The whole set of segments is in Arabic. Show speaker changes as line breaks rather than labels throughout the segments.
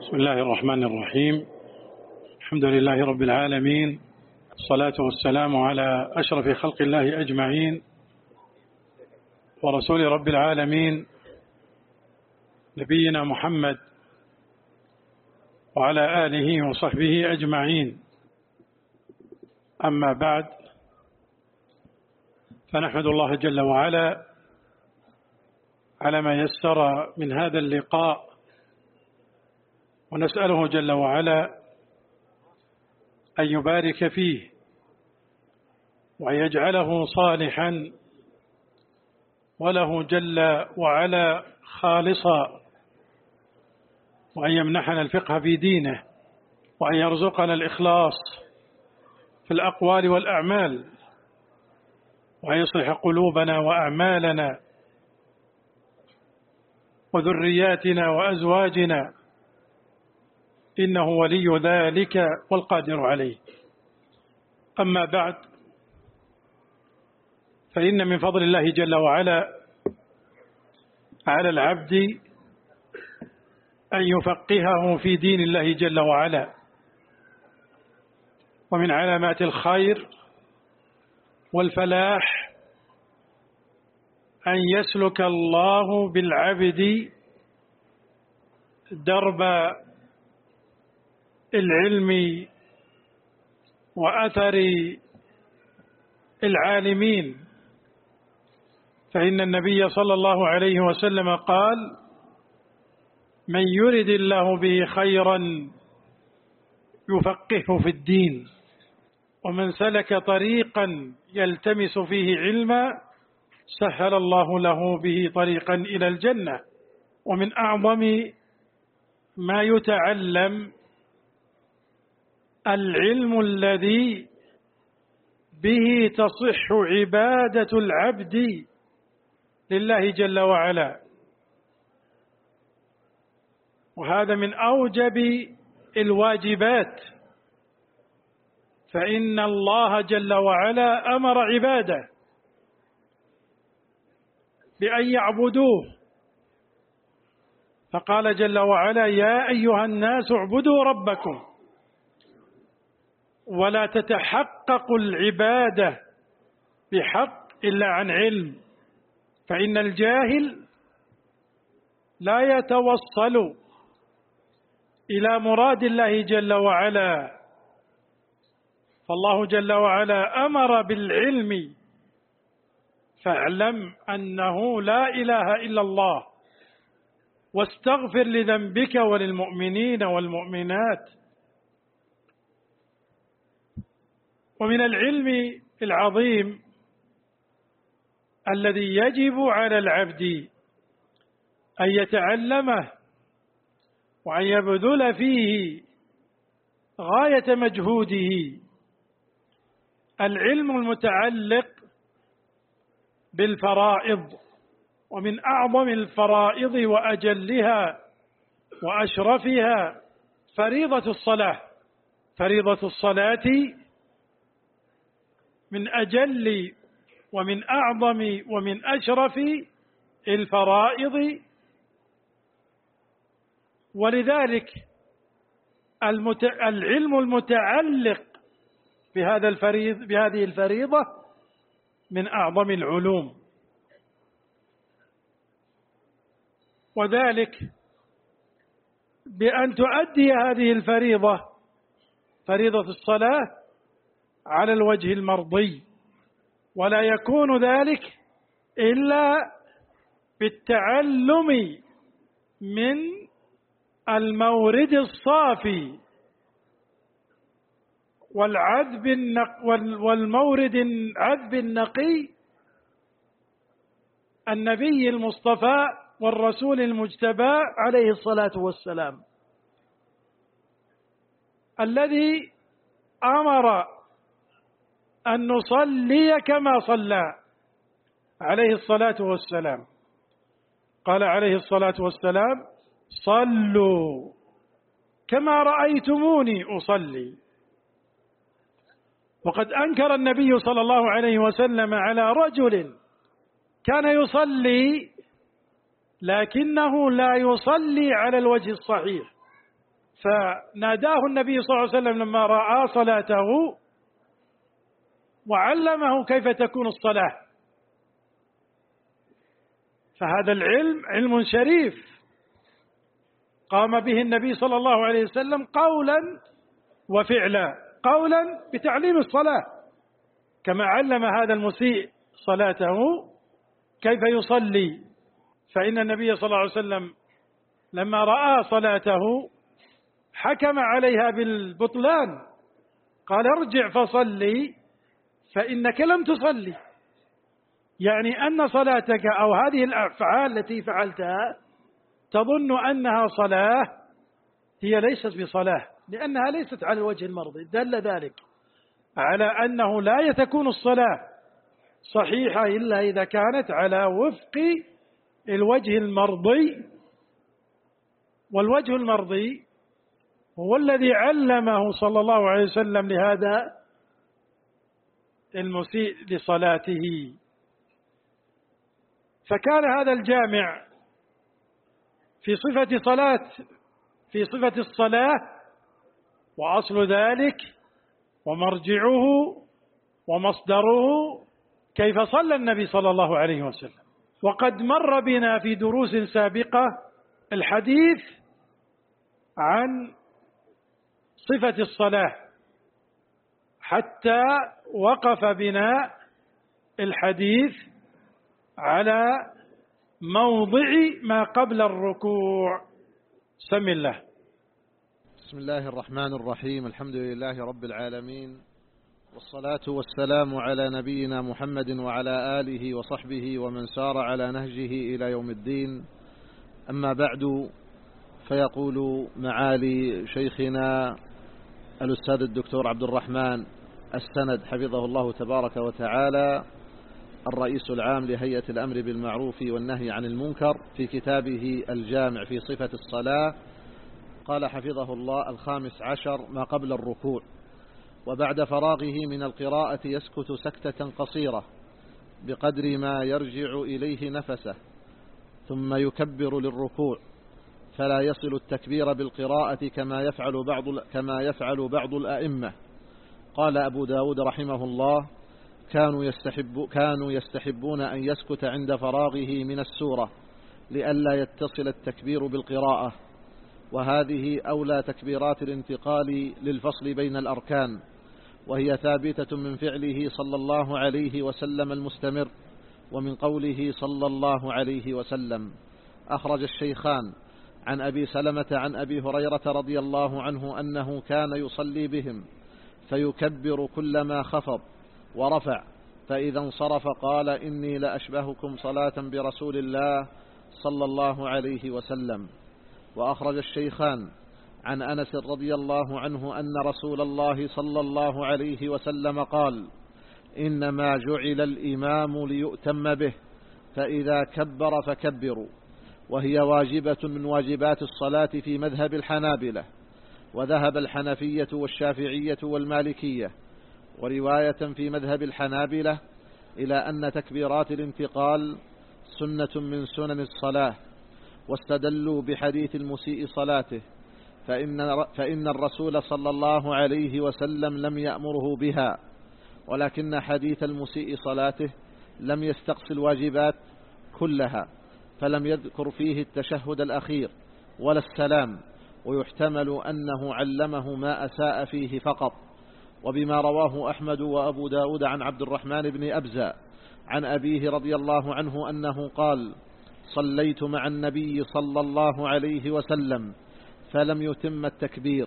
بسم الله الرحمن الرحيم. الحمد لله رب العالمين. الصلاة والسلام على أشرف خلق الله أجمعين ورسول رب العالمين. نبينا محمد وعلى آله وصحبه أجمعين. أما بعد فنحمد الله جل وعلا على ما يسر من هذا اللقاء ونسأله جل وعلا أن يبارك فيه وأن يجعله صالحا وله جل وعلا خالصا وأن يمنحنا الفقه في دينه وأن يرزقنا الإخلاص في الأقوال والأعمال وأن يصلح قلوبنا وأعمالنا وذرياتنا وأزواجنا إنه ولي ذلك والقادر عليه. أما بعد فإن من فضل الله جل وعلا على العبد أن يفقهه في دين الله جل وعلا. ومن علامات الخير والفلاح أن يسلك الله بالعبد درب العلم وأثر العالمين. فإن النبي صلى الله عليه وسلم قال من يرد الله به خيرا يفقهه في الدين ومن سلك طريقا يلتمس فيه علما سهل الله له به طريقا إلى الجنة. ومن أعظم ما يتعلم العلم الذي به تصح عبادة العبد لله جل وعلا. وهذا من أوجب الواجبات. فإن الله جل وعلا أمر عباده بأن يعبدوه. فقال جل وعلا يا أيها الناس اعبدوا ربكم ولا تتحقق العبادة بحق إلا عن علم. فإن الجاهل لا يتوصل إلى مراد الله جل وعلا. فالله جل وعلا أمر بالعلم. فاعلم أنه لا إله إلا الله. واستغفر لذنبك وللمؤمنين والمؤمنات. ومن العلم العظيم الذي يجب على العبد أن يتعلمه وأن يبذل فيه غاية مجهوده. العلم المتعلق بالفرائض ومن أعظم الفرائض وأجلها وأشرفها فريضة الصلاة. فريضة الصلاة من أجل ومن أعظم ومن أشرف الفرائض. ولذلك المت... العلم المتعلق بهذا الفريض بهذه الفريضة من أعظم العلوم. وذلك بأن تؤدي هذه الفريضة فريضة الصلاة على الوجه المرضي ولا يكون ذلك إلا بالتعلم من المورد الصافي والعذب النق والمورد العذب النقي النبي المصطفى والرسول المجتبى عليه الصلاة والسلام. الذي أمر أن نصلي كما صلى عليه الصلاة والسلام. قال عليه الصلاة والسلام صلوا كما رأيتموني أصلي. وقد أنكر النبي صلى الله عليه وسلم على رجل كان يصلي لكنه لا يصلي على الوجه الصحيح. فناداه النبي صلى الله عليه وسلم لما رأى صلاته وعلمه كيف تكون الصلاة. فهذا العلم علم شريف. قام به النبي صلى الله عليه وسلم قولا وفعلا قولا بتعليم الصلاة. كما علم هذا المسيء صلاته كيف يصلي. فإن النبي صلى الله عليه وسلم لما رأى صلاته حكم عليها بالبطلان. قال ارجع فصلي. فإنك لم تصلي. يعني أن صلاتك أو هذه الأفعال التي فعلتها تظن أنها صلاة هي ليست بصلاة لأنها ليست على الوجه المرضي دل ذلك على أنه لا تكون الصلاة صحيحة إلا إذا كانت على وفق الوجه المرضي. والوجه المرضي هو الذي علمه صلى الله عليه وسلم لهذا المسيء لصلاته. فكان هذا الجامع في صفة صلاة في صفة الصلاة وأصل ذلك ومرجعه ومصدره كيف صلى النبي صلى الله عليه وسلم. وقد مر بنا في دروس سابقة الحديث عن صفة الصلاة. حتى وقف بنا الحديث على موضع ما قبل الركوع. سم الله.
بسم الله الرحمن الرحيم. الحمد لله رب العالمين. والصلاة والسلام على نبينا محمد وعلى آله وصحبه ومن سار على نهجه إلى يوم الدين. أما بعد فيقول معالي شيخنا الأستاذ الدكتور عبد الرحمن السند حفظه الله تبارك وتعالى الرئيس العام لهيئة الأمر بالمعروف والنهي عن المنكر في كتابه الجامع في صفة الصلاة قال حفظه الله الخامس عشر ما قبل الركوع وبعد فراغه من القراءة يسكت سكتة قصيرة بقدر ما يرجع إليه نفسه ثم يكبر للركوع فلا يصل التكبير بالقراءة كما يفعل بعض كما يفعل بعض الأئمة. قال أبو داود رحمه الله كانوا, يستحب كانوا يستحبون أن يسكت عند فراغه من السورة لئلا يتصل التكبير بالقراءة وهذه أولى تكبيرات الانتقال للفصل بين الأركان وهي ثابتة من فعله صلى الله عليه وسلم المستمر ومن قوله صلى الله عليه وسلم. أخرج الشيخان عن أبي سلمة عن أبي هريرة رضي الله عنه أنه كان يصلي بهم. فيكبر كلما خفض ورفع. فإذا انصرف قال إني لأشبهكم صلاة برسول الله صلى الله عليه وسلم. وأخرج الشيخان عن أنس رضي الله عنه أن رسول الله صلى الله عليه وسلم قال إنما جعل الإمام ليؤتم به فإذا كبر فكبروا. وهي واجبة من واجبات الصلاة في مذهب الحنابلة. وذهب الحنفية والشافعية والمالكية ورواية في مذهب الحنابلة إلى أن تكبيرات الانتقال سنة من سنن الصلاة واستدلوا بحديث المسيء صلاته فإن, فإن الرسول صلى الله عليه وسلم لم يأمره بها ولكن حديث المسيء صلاته لم يستقصي الواجبات كلها فلم يذكر فيه التشهد الأخير ولا السلام. ويحتمل أنه علمه ما أساء فيه فقط. وبما رواه أحمد وأبو داود عن عبد الرحمن بن أبزى عن أبيه رضي الله عنه أنه قال صليت مع النبي صلى الله عليه وسلم فلم يتم التكبير.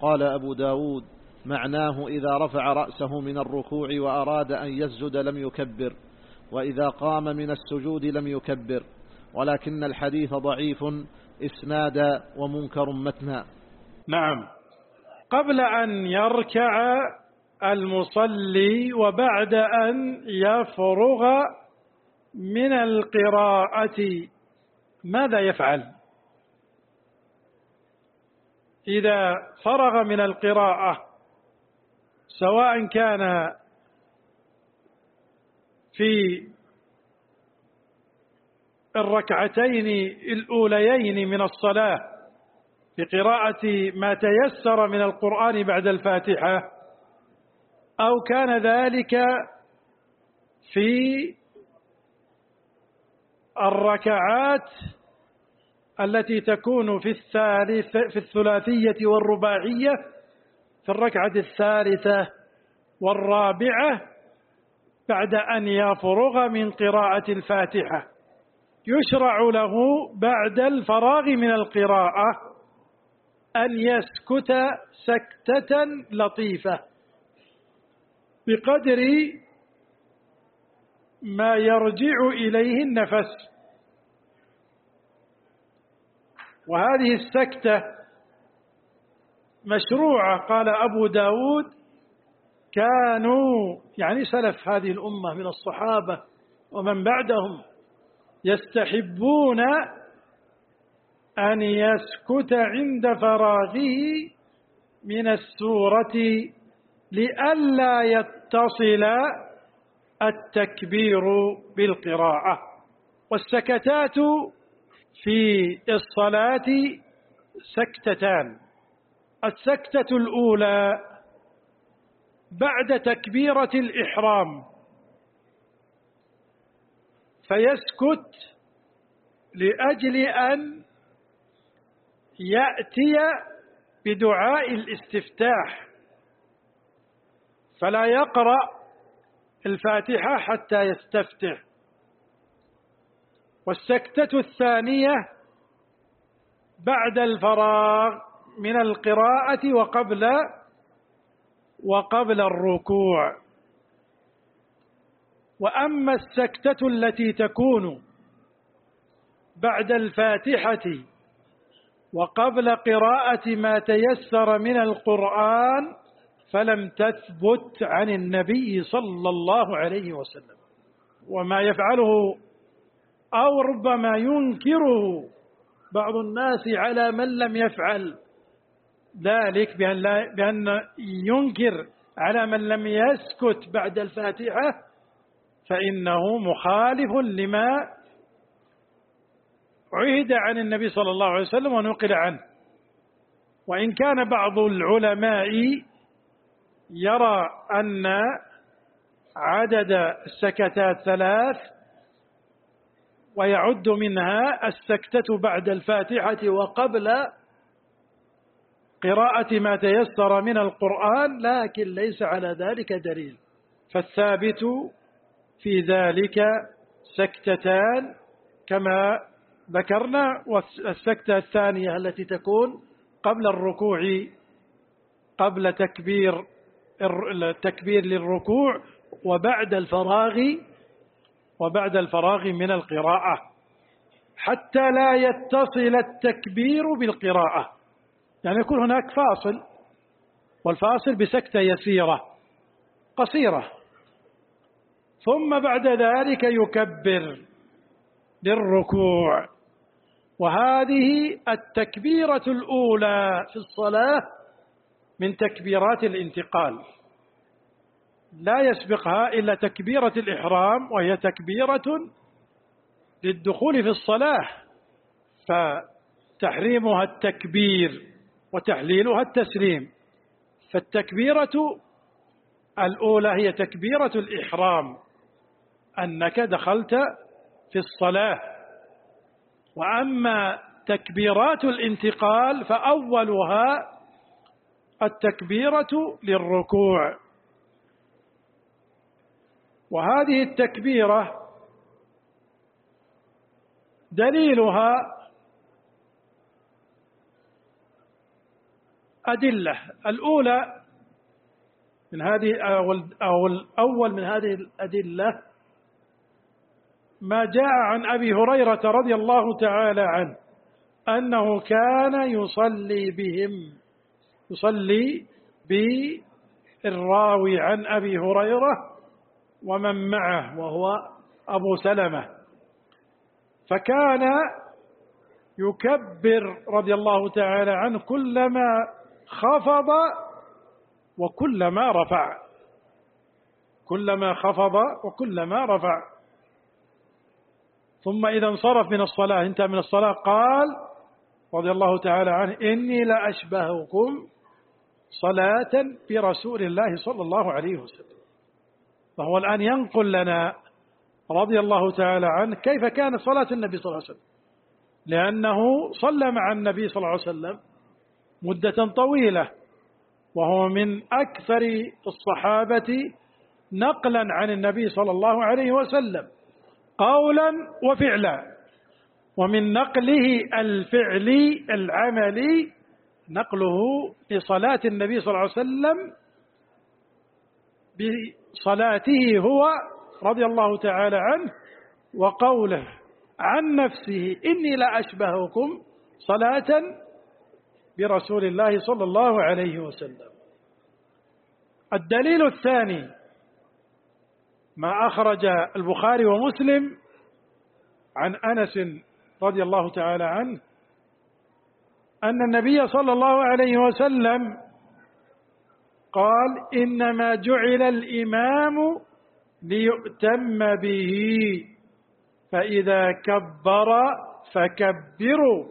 قال أبو داود معناه إذا رفع رأسه من الركوع وأراد أن يسجد لم يكبر وإذا قام من السجود لم يكبر. ولكن الحديث ضعيف إسنادا ومنكر متنا
نعم. قبل أن يركع المصلي وبعد أن يفرغ من القراءة ماذا يفعل؟ إذا فرغ من القراءة سواء كان في الركعتين الأوليين من الصلاة بقراءة ما تيسر من القرآن بعد الفاتحة أو كان ذلك في الركعات التي تكون في الثالث في الثلاثية والرباعية في الركعة الثالثة والرابعة بعد أن يفرغ من قراءة الفاتحة. يشرع له بعد الفراغ من القراءة أن يسكت سكتة لطيفة بقدر ما يرجع إليه النفس. وهذه السكتة مشروعة. قال أبو داود كانوا يعني سلف هذه الأمة من الصحابة ومن بعدهم يستحبون أن يسكت عند فراغه من السورة لئلا يتصل التكبير بالقراءة. والسكتات في الصلاة سكتتان. السكتة الأولى بعد تكبيرة الإحرام. فيسكت لأجل أن يأتي بدعاء الاستفتاح. فلا يقرأ الفاتحة حتى يستفتح. والسكتة الثانية بعد الفراغ من القراءة وقبل وقبل الركوع. وأما السكتة التي تكون بعد الفاتحة وقبل قراءة ما تيسر من القرآن فلم تثبت عن النبي صلى الله عليه وسلم. وما يفعله أو ربما ينكره بعض الناس على من لم يفعل. ذلك بأن, لا بأن ينكر على من لم يسكت بعد الفاتحة فإنه مخالف لما عهد عن النبي صلى الله عليه وسلم ونقل عنه. وإن كان بعض العلماء يرى أن عدد السكتات ثلاث ويعد منها السكتة بعد الفاتحة وقبل قراءة ما تيسر من القرآن لكن ليس على ذلك دليل. فالثابت في ذلك سكتتان كما ذكرنا والسكتة الثانية التي تكون قبل الركوع قبل تكبير التكبير للركوع وبعد الفراغ وبعد الفراغ من القراءة حتى لا يتصل التكبير بالقراءة. يعني يكون هناك فاصل والفاصل بسكتة يسيرة قصيرة. ثم بعد ذلك يكبر للركوع. وهذه التكبيرة الأولى في الصلاة من تكبيرات الانتقال. لا يسبقها إلا تكبيرة الإحرام وهي تكبيرة للدخول في الصلاة. فتحريمها التكبير وتحليلها التسليم. فالتكبيرة الأولى هي تكبيرة الإحرام. أنك دخلت في الصلاة. وأما تكبيرات الانتقال فأولها التكبيرة للركوع. وهذه التكبيرة دليلها أدلة. الأولى من هذه أو الأول من هذه الأدلة ما جاء عن أبي هريرة رضي الله تعالى عنه أنه كان يصلي بهم يصلي بالراوي عن أبي هريرة ومن معه وهو أبو سلمة. فكان يكبر رضي الله تعالى عنه كلما خفض وكلما رفع كلما خفض وكلما رفع. ثم إذا انصرف من الصلاة انتهى من الصلاة قال رضي الله تعالى عنه إني لأشبهكم صلاة برسول الله صلى الله عليه وسلم. فهو الآن ينقل لنا رضي الله تعالى عنه كيف كانت صلاة النبي صلى الله عليه وسلم. لأنه صلى مع النبي صلى الله عليه وسلم مدة طويلة وهو من أكثر الصحابة نقلا عن النبي صلى الله عليه وسلم. قولا وفعلا. ومن نقله الفعلي العملي نقله لصلاة النبي صلى الله عليه وسلم بصلاته هو رضي الله تعالى عنه وقوله عن نفسه إني لأشبهكم صلاة برسول الله صلى الله عليه وسلم. الدليل الثاني ما أخرج البخاري ومسلم عن أنس رضي الله تعالى عنه أن النبي صلى الله عليه وسلم قال إنما جعل الإمام ليؤتم به فإذا كبر فكبروا.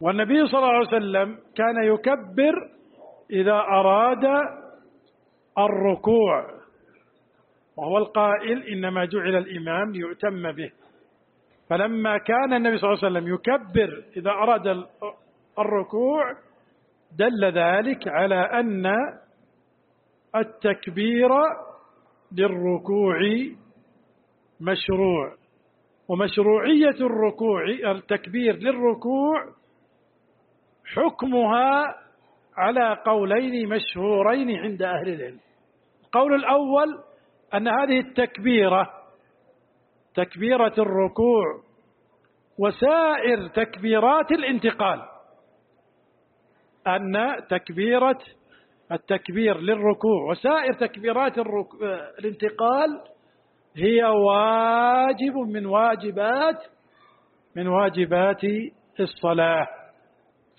والنبي صلى الله عليه وسلم كان يكبر إذا أراد الركوع. وهو القائل إنما جعل الإمام ليؤتم به. فلما كان النبي صلى الله عليه وسلم يكبر إذا أراد الركوع دل ذلك على أن التكبير للركوع مشروع. ومشروعية الركوع التكبير للركوع حكمها على قولين مشهورين عند أهل العلم. القول الأول أن هذه التكبيرة تكبيرة الركوع وسائر تكبيرات الانتقال. أن تكبيرة التكبير للركوع وسائر تكبيرات الانتقال هي واجب من واجبات من واجبات الصلاة.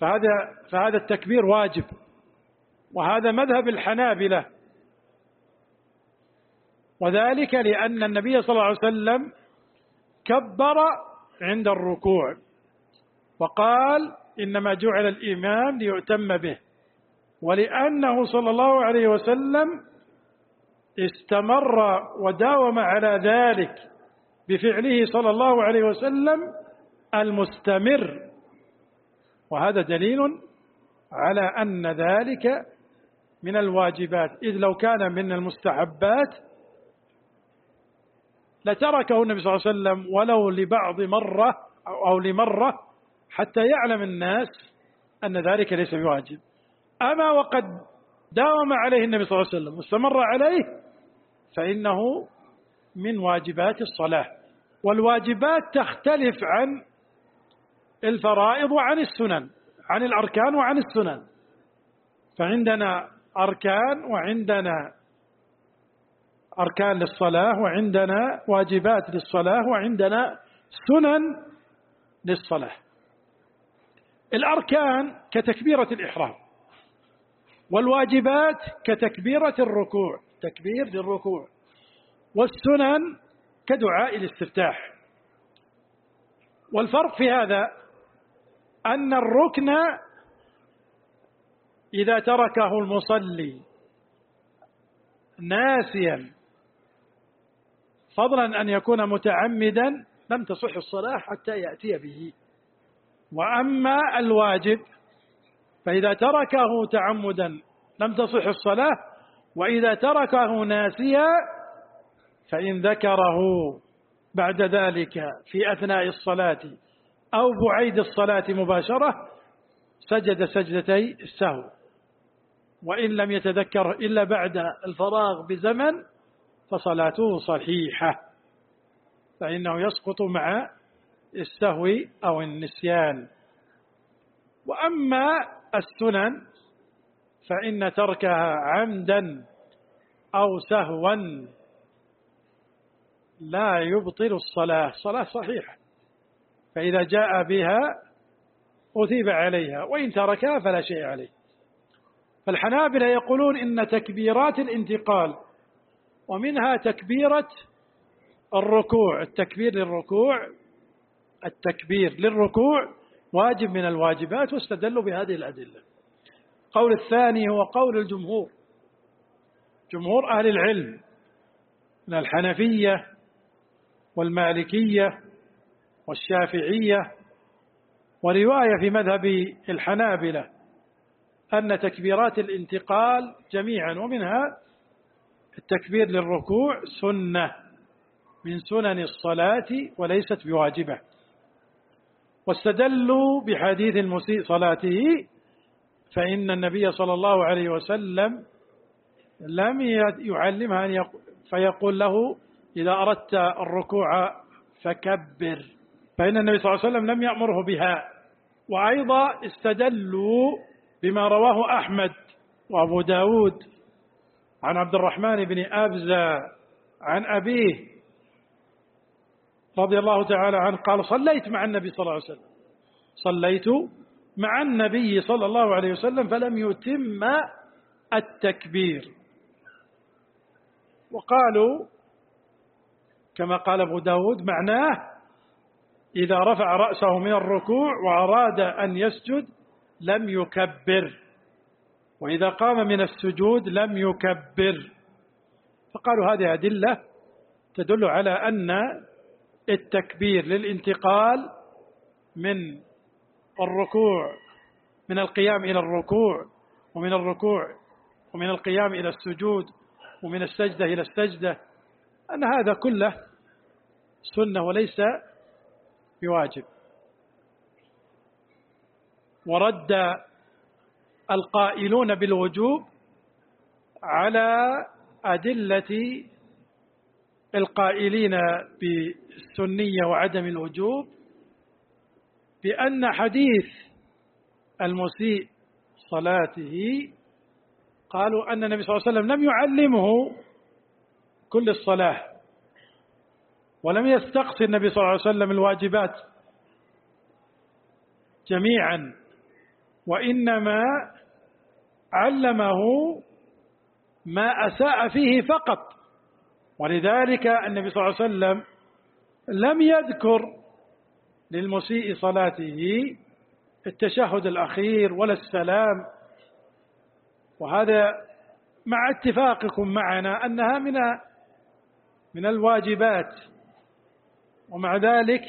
فهذا فهذا التكبير واجب. وهذا مذهب الحنابلة. وذلك لأن النبي صلى الله عليه وسلم كبر عند الركوع وقال إنما جعل الإمام ليؤتم به ولأنه صلى الله عليه وسلم استمر وداوم على ذلك بفعله صلى الله عليه وسلم المستمر. وهذا دليل على أن ذلك من الواجبات. إذ لو كان من المستحبات لتركه النبي صلى الله عليه وسلم ولو لبعض مرة أو لمرة حتى يعلم الناس أن ذلك ليس بواجب. أما وقد داوم عليه النبي صلى الله عليه وسلم واستمر عليه فإنه من واجبات الصلاة. والواجبات تختلف عن الفرائض وعن السنن عن الأركان وعن السنن. فعندنا أركان وعندنا أركان للصلاة وعندنا واجبات للصلاة وعندنا سنن للصلاة. الأركان كتكبيرة الإحرام والواجبات كتكبيرة الركوع تكبير للركوع والسنن كدعاء الاستفتاح. والفرق في هذا أن الركن إذا تركه المصلي ناسيا فضلا أن يكون متعمدا لم تصح الصلاة حتى يأتي به. وأما الواجب فإذا تركه تعمدا لم تصح الصلاة وإذا تركه ناسيا فإن ذكره بعد ذلك في أثناء الصلاة أو بعيد الصلاة مباشرة سجد سجدتي السهو. وإن لم يتذكر إلا بعد الفراغ بزمن فصلاته صحيحة فإنه يسقط مع السهو أو النسيان. وأما السنن فإن تركها عمدا أو سهوا لا يبطل الصلاة صلاة صحيحة. فإذا جاء بها أثيب عليها وإن تركها فلا شيء عليه. فالحنابلة يقولون إن تكبيرات الانتقال ومنها تكبيرة الركوع. التكبير للركوع التكبير للركوع واجب من الواجبات واستدلوا بهذه الأدلة. القول الثاني هو قول الجمهور. جمهور أهل العلم من الحنفية والمالكية والشافعية. ورواية في مذهب الحنابلة أن تكبيرات الانتقال جميعا ومنها التكبير للركوع سنة من سنن الصلاة وليست بواجبة. واستدلوا بحديث المسيء صلاته فإن النبي صلى الله عليه وسلم لم يعلمها أن فيقول له إذا أردت الركوع فكبر. فإن النبي صلى الله عليه وسلم لم يأمره بها. وأيضا استدلوا بما رواه أحمد وأبو داود عن عبد الرحمن بن أبزة عن أبيه رضي الله تعالى عنه قال صليت مع النبي صلى الله عليه وسلم. صليت مع النبي صلى الله عليه وسلم فلم يتم التكبير. وقالوا كما قال أبو داود معناه إذا رفع رأسه من الركوع وأراد أن يسجد لم يكبر. وإذا قام من السجود لم يكبر. فقالوا هذه أدلة تدل على أن التكبير للانتقال من الركوع من القيام إلى الركوع ومن الركوع ومن القيام إلى السجود ومن السجدة إلى السجدة. أن هذا كله سنة وليس بواجب. ورد القائلون بالوجوب على أدلة القائلين بالسنية وعدم الوجوب بأن حديث المسيء صلاته قالوا أن النبي صلى الله عليه وسلم لم يعلمه كل الصلاة ولم يستقصي النبي صلى الله عليه وسلم الواجبات جميعا وإنما علمه ما أساء فيه فقط. ولذلك النبي صلى الله عليه وسلم لم يذكر للمسيء صلاته التشهد الأخير ولا السلام. وهذا مع اتفاقكم معنا أنها من من الواجبات. ومع ذلك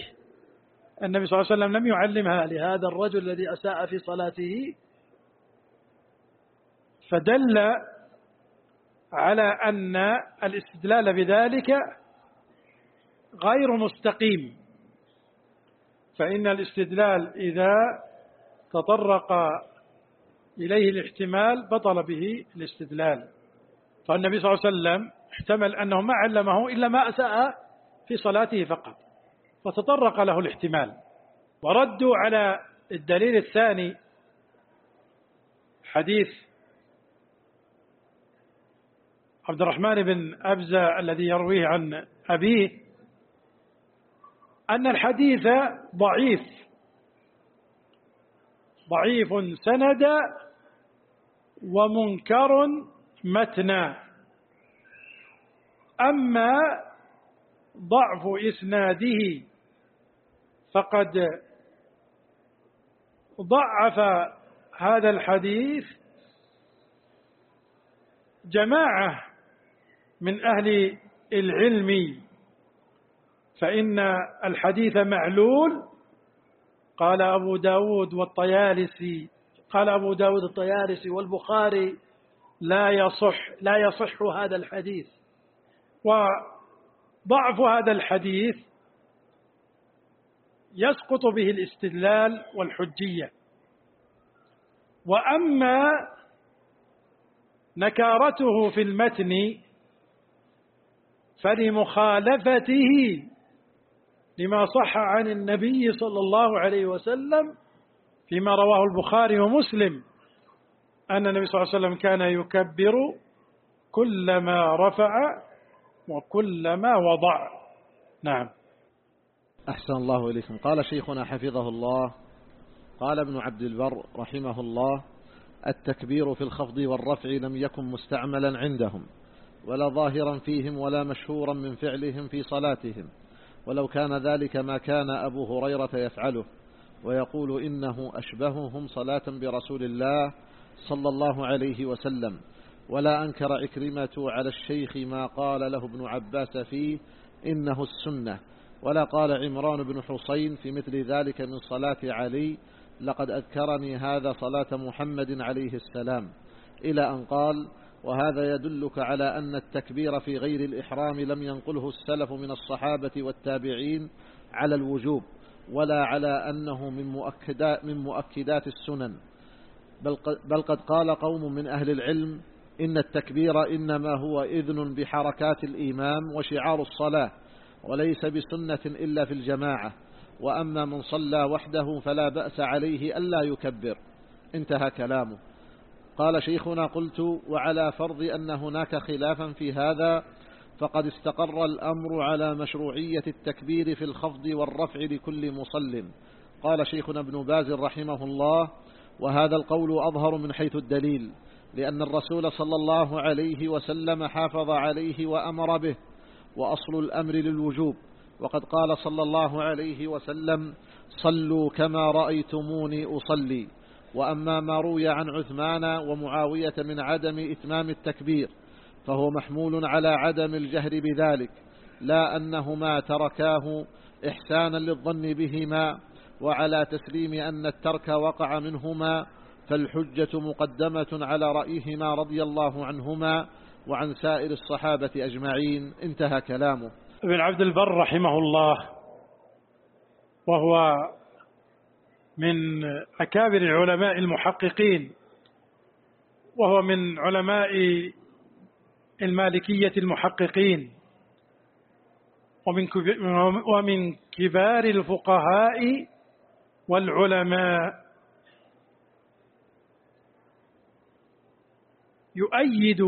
النبي صلى الله عليه وسلم لم يعلمها. لهذا الرجل الذي أساء في صلاته فدل على أن الاستدلال بذلك غير مستقيم. فإن الاستدلال إذا تطرق إليه الاحتمال بطل به الاستدلال. فالنبي صلى الله عليه وسلم احتمل أنه ما علمه إلا ما أساء في صلاته فقط فتطرق له الاحتمال. وردوا على الدليل الثاني حديث عبد الرحمن بن أبزة الذي يرويه عن أبيه أن الحديث ضعيف. ضعيف سند ومنكر متنا أما ضعف إسناده فقد ضعف هذا الحديث جماعة من أهل العلم فإن الحديث معلول. قال أبو داود والطيالسي قال أبو داود الطيالسي والبخاري لا يصح لا يصح هذا الحديث. وضعف هذا الحديث يسقط به الاستدلال والحجية. وأما نكارته في المتن فلمخالفته لما صح عن النبي صلى الله عليه وسلم فيما رواه البخاري ومسلم أن النبي صلى الله عليه وسلم كان يكبر كلما رفع وكلما وضع. نعم.
أحسن الله إليكم. قال شيخنا حفظه الله قال ابن عبد البر رحمه الله التكبير في الخفض والرفع لم يكن مستعملا عندهم. ولا ظاهرا فيهم ولا مشهورا من فعلهم في صلاتهم. ولو كان ذلك ما كان أبو هريرة يفعله ويقول إنه أشبههم صلاة برسول الله صلى الله عليه وسلم. ولا أنكر عكرمة على الشيخ ما قال له ابن عباس فيه إنه السنة. ولا قال عمران بن حسين في مثل ذلك من صلاة علي لقد أذكرني هذا صلاة محمد عليه السلام. إلى أن قال وهذا يدلك على أن التكبير في غير الإحرام لم ينقله السلف من الصحابة والتابعين على الوجوب ولا على أنه من مؤكدات, من مؤكدات السنن. بل قد قال قوم من أهل العلم إن التكبير إنما هو إذن بحركات الإمام وشعار الصلاة وليس بسنة إلا في الجماعة. وأما من صلى وحده فلا بأس عليه ألا يكبر. انتهى كلامه. قال شيخنا قلت وعلى فرض أن هناك خلافا في هذا فقد استقر الأمر على مشروعية التكبير في الخفض والرفع لكل مصل. قال شيخنا ابن باز رحمه الله وهذا القول أظهر من حيث الدليل لأن الرسول صلى الله عليه وسلم حافظ عليه وأمر به وأصل الأمر للوجوب. وقد قال صلى الله عليه وسلم صلوا كما رأيتموني أصلي. وأما ما روي عن عثمان ومعاوية من عدم إتمام التكبير فهو محمول على عدم الجهر بذلك لا أنهما تركاه إحسانا للظن بهما وعلى تسليم أن الترك وقع منهما فالحجة مقدمة على رأيهما رضي الله عنهما وعن سائر الصحابة أجمعين. انتهى كلامه.
ابن عبد البر رحمه الله وهو من أكابر العلماء المحققين وهو من علماء المالكية المحققين ومن ومن كبار الفقهاء والعلماء. يؤيد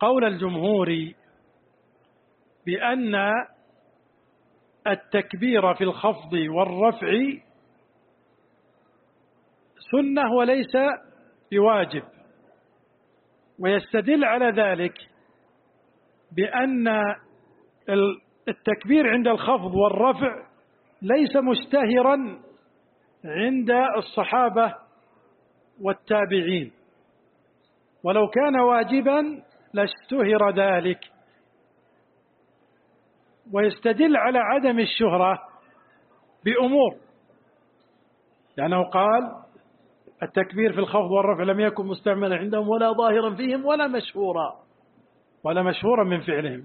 قول الجمهور بأن التكبير في الخفض والرفع سنة وليس بواجب. ويستدل على ذلك بأن التكبير عند الخفض والرفع ليس مشتهرا عند الصحابة والتابعين. ولو كان واجبا لاشتهر ذلك. ويستدل على عدم الشهرة بأمور. لأنه قال التكبير في الخفض والرفع لم يكن مستعملا عندهم ولا ظاهرا فيهم ولا مشهورا ولا مشهورا من فعلهم.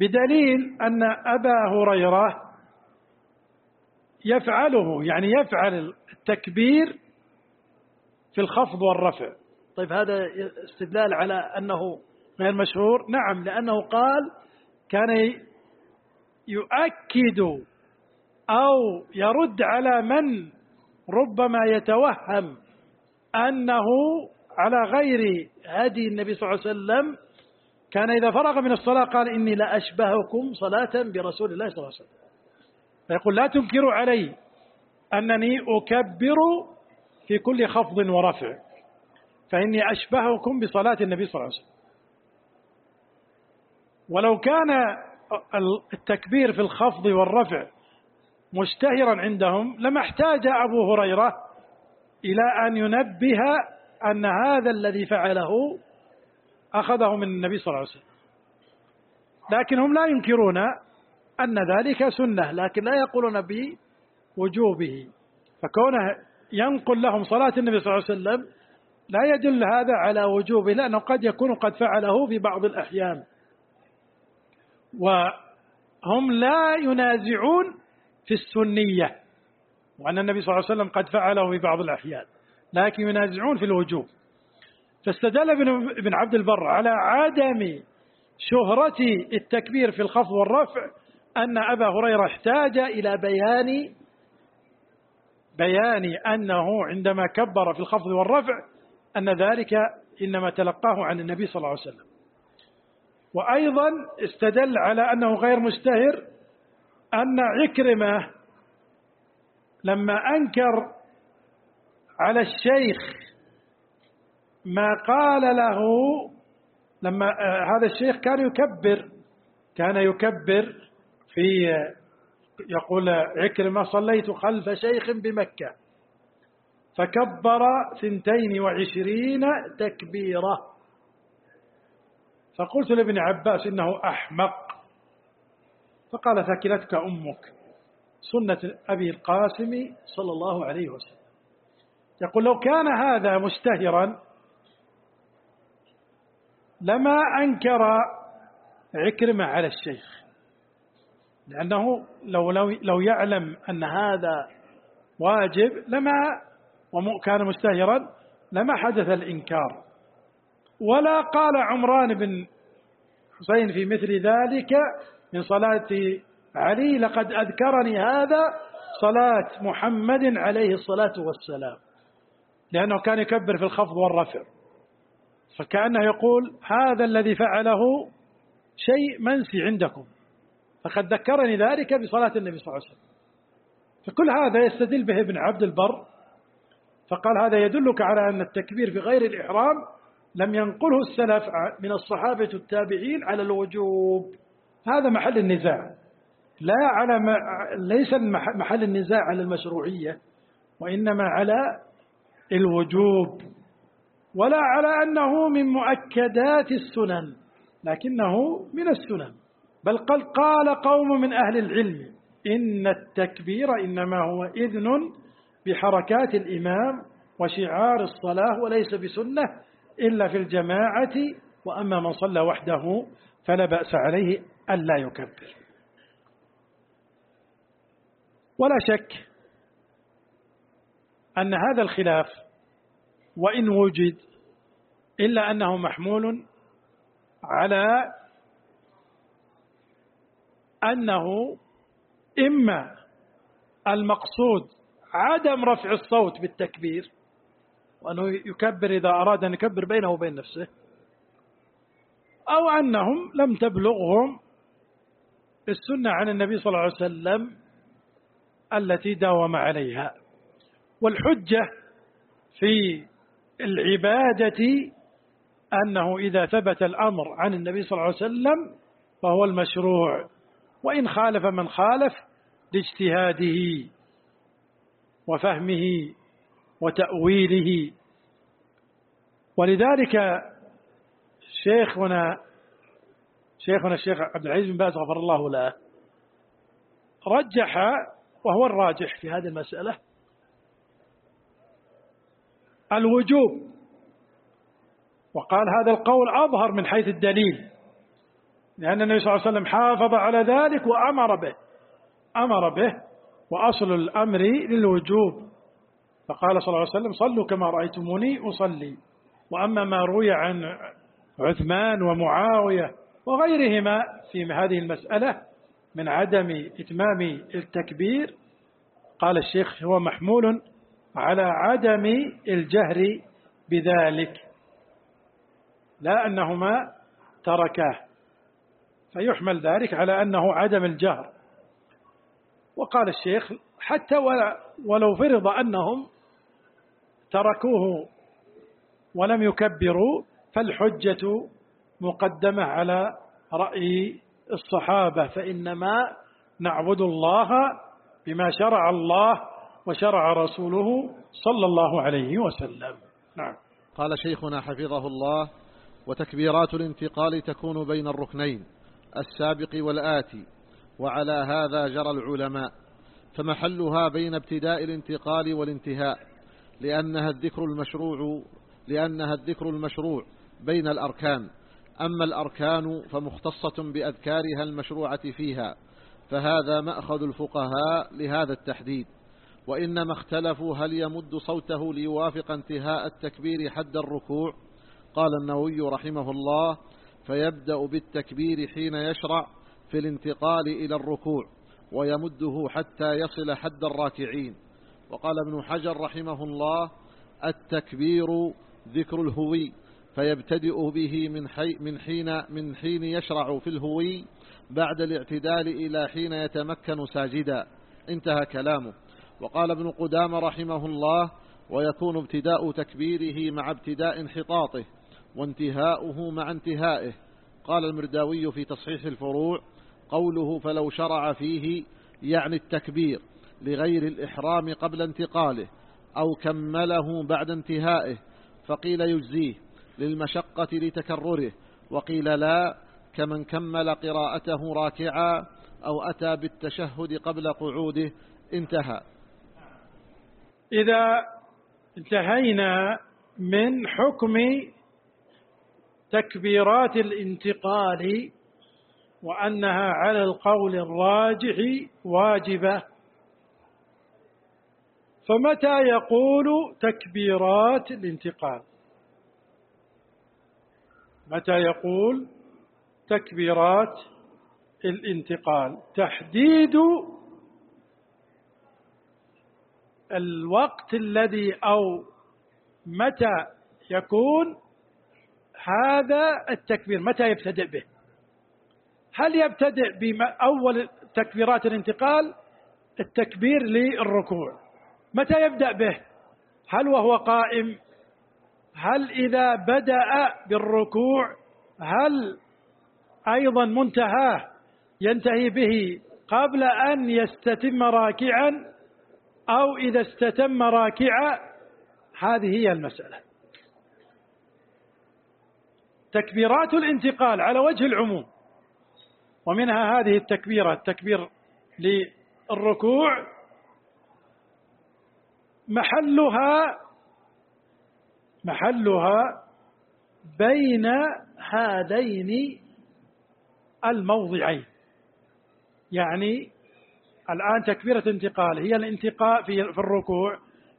بدليل أن أبا هريرة يفعله يعني يفعل التكبير في الخفض والرفع. طيب هذا استدلال على أنه غير مشهور؟ نعم لأنه قال كان يؤكد أو يرد على من ربما يتوهم أنه على غير هدي النبي صلى الله عليه وسلم كان إذا فرغ من الصلاة قال إني لأشبهكم صلاة برسول الله صلى الله عليه وسلم. فيقول لا تنكروا علي أنني أكبر في كل خفض ورفع فإني أشبهكم بصلاة النبي صلى الله عليه وسلم. ولو كان التكبير في الخفض والرفع مشتهرا عندهم لما احتاج أبو هريرة إلى أن ينبه أن هذا الذي فعله أخذه من النبي صلى الله عليه وسلم. لكن هم لا ينكرون أن ذلك سنة لكن لا يقولون بوجوبه. فكونه ينقل لهم صلاة النبي صلى الله عليه وسلم لا يدل هذا على وجوبه لأنه قد يكون قد فعله في بعض الأحيان. وهم لا ينازعون في السنية وأن النبي صلى الله عليه وسلم قد فعله في بعض الأحيان لكن ينازعون في الوجوب. فاستدل ابن عبد البر على عدم شهرة التكبير في الخفض والرفع أن أبا هريرة احتاج إلى بيان بيان أنه عندما كبر في الخفض والرفع أن ذلك إنما تلقاه عن النبي صلى الله عليه وسلم. وأيضا استدل على أنه غير مشتهر أن عكرمة لما أنكر على الشيخ ما قال له لما هذا الشيخ كان يكبر كان يكبر في يقول عكرمة صليت خلف شيخ بمكة فكبر ثنتين وعشرين تكبيرة. فقلت لابن عباس إنه أحمق. فقال ثكلتك أمك. سنة أبي القاسم صلى الله عليه وسلم. يقول لو كان هذا مستهرا لما أنكر عكرمة على الشيخ. لأنه لو, لو, لو يعلم أن هذا واجب لما وكان مستهرا لما حدث الإنكار. ولا قال عمران بن حسين في مثل ذلك من صلاة علي لقد أذكرني هذا صلاة محمد عليه الصلاة والسلام. لأنه كان يكبر في الخفض والرفع. فكأنه يقول هذا الذي فعله شيء منسي عندكم فقد ذكرني ذلك بصلاة النبي صلى الله عليه وسلم. فكل هذا يستدل به ابن عبد البر فقال هذا يدلك على أن التكبير في غير الإحرام لم ينقله السلف من الصحابة التابعين على الوجوب. هذا محل النزاع. لا على ما ليس محل النزاع على المشروعية وإنما على الوجوب ولا على أنه من مؤكدات السنن لكنه من السنن. بل قد قال قوم من أهل العلم إن التكبير إنما هو إذن بحركات الإمام وشعار الصلاة وليس بسنة. إلا في الجماعة وأما من صلى وحده فلا بأس عليه ألا يكبر. ولا شك أن هذا الخلاف وإن وجد إلا أنه محمول على أنه إما المقصود عدم رفع الصوت بالتكبير وأنه يكبر إذا أراد أن يكبر بينه وبين نفسه أو أنهم لم تبلغهم السنة عن النبي صلى الله عليه وسلم التي داوم عليها. والحجة في العبادة أنه إذا ثبت الأمر عن النبي صلى الله عليه وسلم فهو المشروع وإن خالف من خالف لاجتهاده وفهمه وتأويله. ولذلك شيخنا شيخنا الشيخ عبد العزيز بن باز غفر الله له رجح وهو الراجح في هذه المسألة الوجوب. وقال هذا القول أظهر من حيث الدليل لأن النبي صلى الله عليه وسلم حافظ على ذلك وأمر به أمر به وأصل الأمر للوجوب. فقال صلى الله عليه وسلم صلوا كما رأيتموني أصلي. وأما ما روي عن عثمان ومعاوية وغيرهما في هذه المسألة من عدم إتمام التكبير قال الشيخ هو محمول على عدم الجهر بذلك لا أنهما تركاه فيحمل ذلك على أنه عدم الجهر. وقال الشيخ حتى ولو فرض أنهم تركوه ولم يكبروا فالحجة مقدمة على رأي الصحابة فإنما نعبد الله بما شرع الله وشرع رسوله صلى الله عليه وسلم. نعم.
قال شيخنا حفظه الله وتكبيرات الانتقال تكون بين الركنين السابق والآتي وعلى هذا جرى العلماء فمحلها بين ابتداء الانتقال والانتهاء. لأنها الذكر المشروع لأنها الذكر المشروع بين الأركان. أما الأركان فمختصة بأذكارها المشروعة فيها فهذا مأخذ الفقهاء لهذا التحديد. وإنما اختلفوا هل يمد صوته ليوافق انتهاء التكبير حد الركوع؟ قال النووي رحمه الله فيبدأ بالتكبير حين يشرع في الانتقال إلى الركوع ويمده حتى يصل حد الراكعين. وقال ابن حجر رحمه الله التكبير ذكر الهوي فيبتدئ به من, حي من, حين من حين يشرع في الهوي بعد الاعتدال إلى حين يتمكن ساجدا. انتهى كلامه. وقال ابن قدام رحمه الله ويكون ابتداء تكبيره مع ابتداء انحطاطه وانتهاؤه مع انتهائه. قال المرداوي في تصحيح الفروع قوله فلو شرع فيه يعني التكبير. لغير الإحرام قبل انتقاله أو كمله بعد انتهائه فقيل يجزيه للمشقة لتكرره وقيل لا كمن كمل قراءته راكعا أو أتى بالتشهد قبل قعوده انتهى.
إذا انتهينا من حكم تكبيرات الانتقال وأنها على القول الراجح واجبة فمتى يقول تكبيرات الانتقال؟ متى يقول تكبيرات الانتقال؟ تحديد الوقت الذي أو متى يكون هذا التكبير متى يبتدئ به؟ هل يبتدئ بأول تكبيرات الانتقال؟ التكبير للركوع. متى يبدأ به؟ هل وهو قائم؟ هل إذا بدأ بالركوع هل أيضا منتهاه ينتهي به قبل أن يستتم راكعا أو إذا استتم راكعا؟ هذه هي المسألة. تكبيرات الانتقال على وجه العموم ومنها هذه التكبيرة التكبير للركوع محلها محلها بين هذين الموضعين. يعني الآن تكبيرة انتقال هي الانتقال في الركوع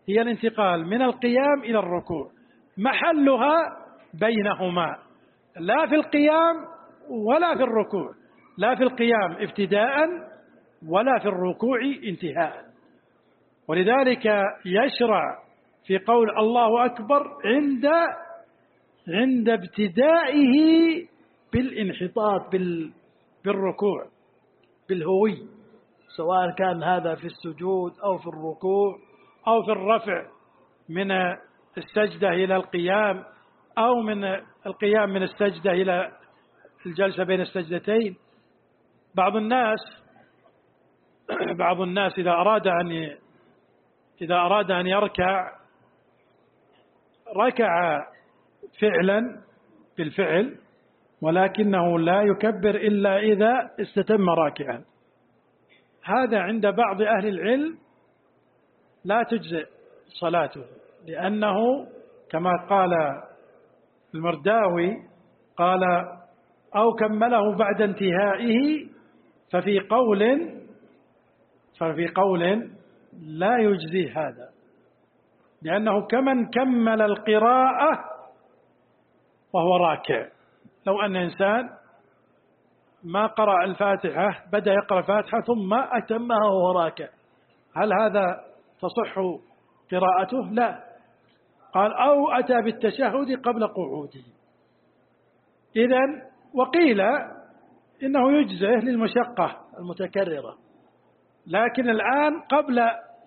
هي الانتقال من القيام إلى الركوع. محلها بينهما لا في القيام ولا في الركوع. لا في القيام ابتداء ولا في الركوع انتهاء. ولذلك يشرع في قول الله أكبر عند عند ابتدائه بالانحطاط بالركوع بالهوي سواء كان هذا في السجود أو في الركوع أو في الرفع من السجدة إلى القيام أو من القيام من السجدة إلى الجلسة بين السجدتين. بعض الناس بعض الناس إذا أراد أن إذا أراد أن يركع ركع فعلا بالفعل ولكنه لا يكبر إلا إذا استتم راكعا. هذا عند بعض أهل العلم لا تجزئ صلاته لأنه كما قال المرداوي قال أو كمله بعد انتهائه ففي قول ففي قول لا يجزي هذا. لأنه كمن كمل القراءة وهو راكع. لو أن إنسان ما قرأ الفاتحة بدأ يقرأ الفاتحة ثم أتمها وهو راكع. هل هذا تصح قراءته؟ لا. قال أو أتى بالتشهد قبل قعوده. إذا وقيل إنه يجزئه للمشقة المتكررة. لكن الآن قبل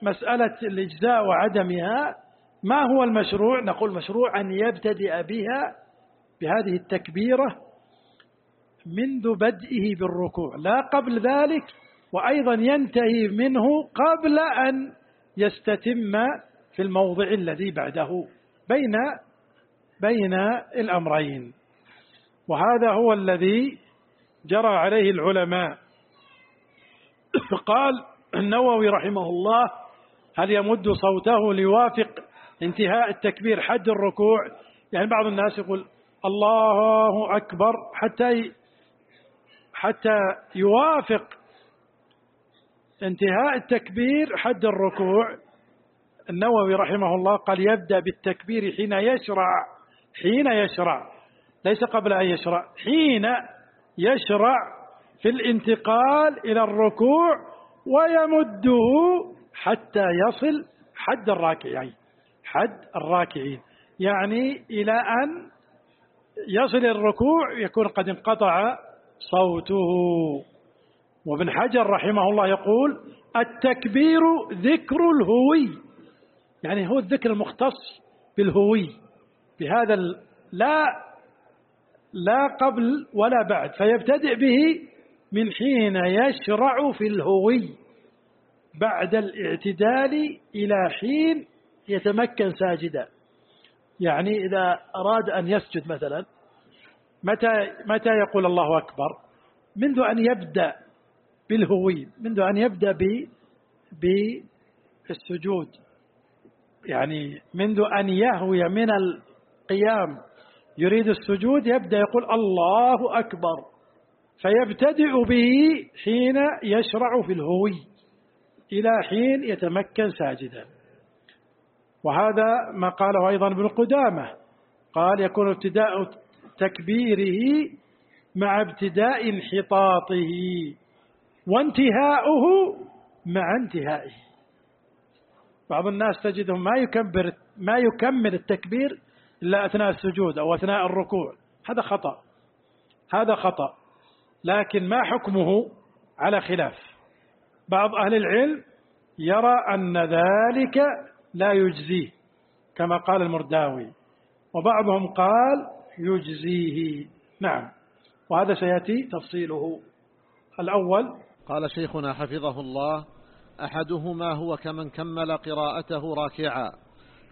مسألة الإجزاء وعدمها ما هو المشروع؟ نقول مشروع أن يبتدئ بها بهذه التكبيرة منذ بدئه بالركوع لا قبل ذلك وأيضا ينتهي منه قبل أن يستتم في الموضع الذي بعده بين بين الأمرين. وهذا هو الذي جرى عليه العلماء. قال النووي رحمه الله هل يمد صوته ليوافق انتهاء التكبير حد الركوع؟ يعني بعض الناس يقول الله أكبر حتى حتى يوافق انتهاء التكبير حد الركوع. النووي رحمه الله قال يبدأ بالتكبير حين يشرع حين يشرع ليس قبل أن يشرع حين يشرع في الانتقال إلى الركوع ويمده حتى يصل حد الراكعين حد الراكعين. يعني إلى أن يصل الركوع يكون قد انقطع صوته. وابن حجر رحمه الله يقول التكبير ذكر الهوي. يعني هو الذكر المختص بالهوي. بهذا لا لا قبل ولا بعد. فيبتدئ به من حين يشرع في الهوي. بعد الاعتدال إلى حين يتمكن ساجدا. يعني إذا أراد أن يسجد مثلا متى متى يقول الله أكبر؟ منذ أن يبدأ بالهوي منذ أن يبدأ بالسجود يعني منذ أن يهوي من القيام يريد السجود يبدأ يقول الله أكبر. فيبتدئ به حين يشرع في الهوي إلى حين يتمكن ساجدا. وهذا ما قاله أيضا ابن قدامة. قال يكون ابتداء تكبيره مع ابتداء انحطاطه وانتهاؤه مع انتهائه. بعض الناس تجدهم ما يكبر ما يكمل التكبير إلا أثناء السجود أو أثناء الركوع. هذا خطأ هذا خطأ لكن ما حكمه على خلاف. بعض أهل العلم يرى أن ذلك لا يجزيه كما قال المرداوي وبعضهم قال يجزيه. نعم وهذا سيأتي تفصيله. الأول
قال شيخنا حفظه الله أحدهما هو كمن كمل قراءته راكعا